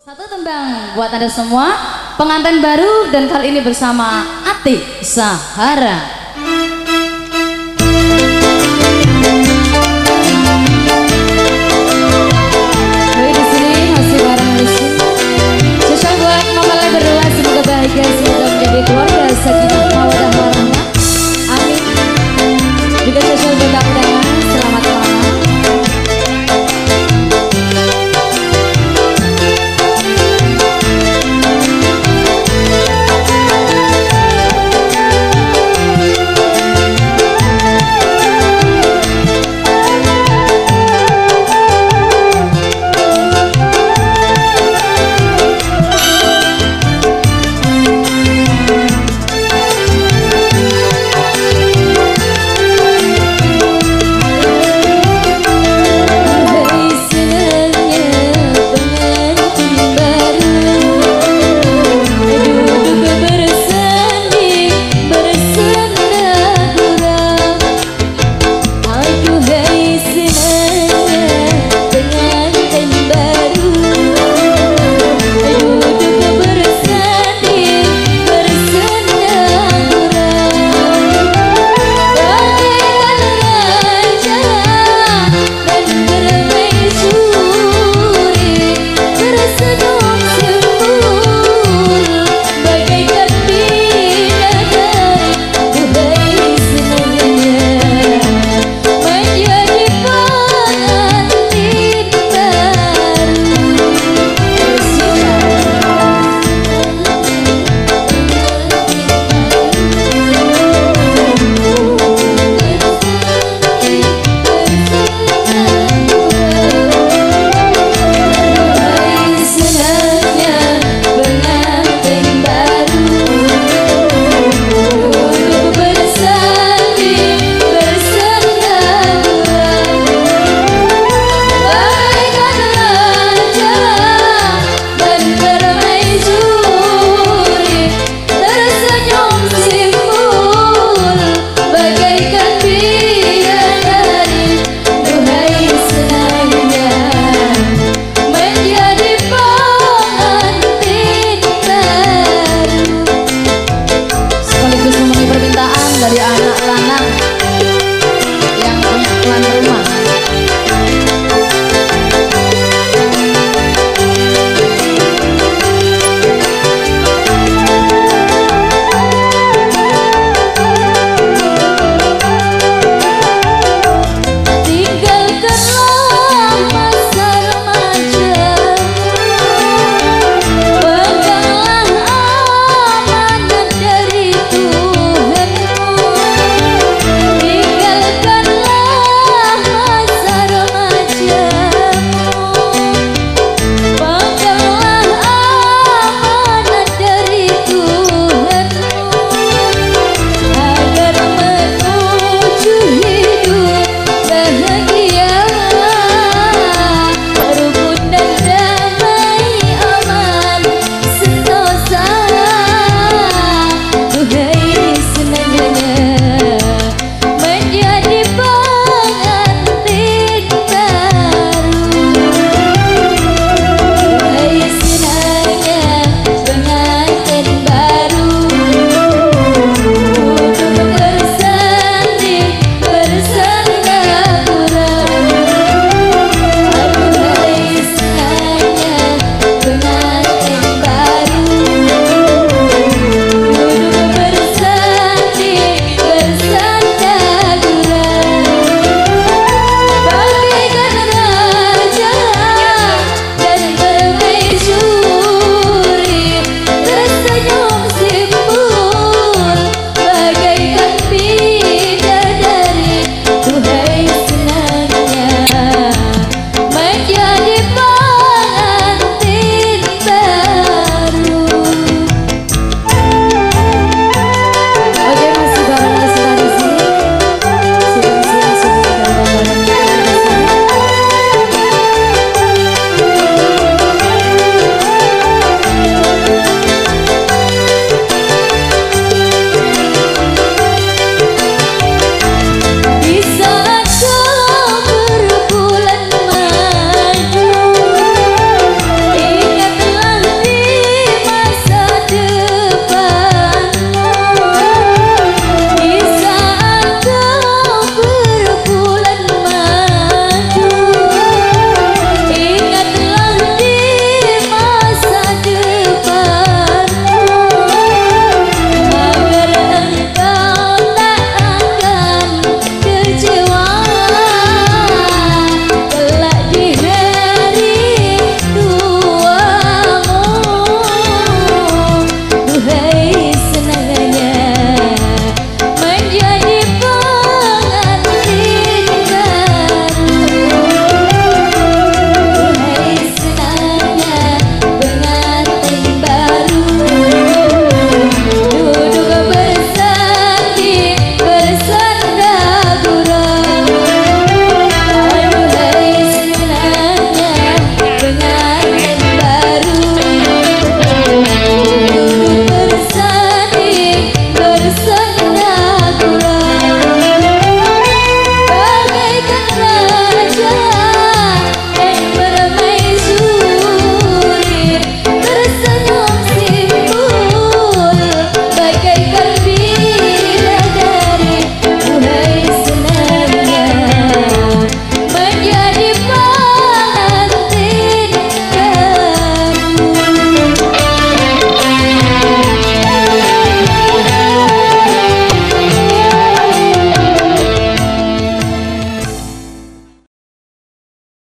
Satu tembang buat Anda semua, pengantin baru dan kali ini bersama Ati Sahara. Giờ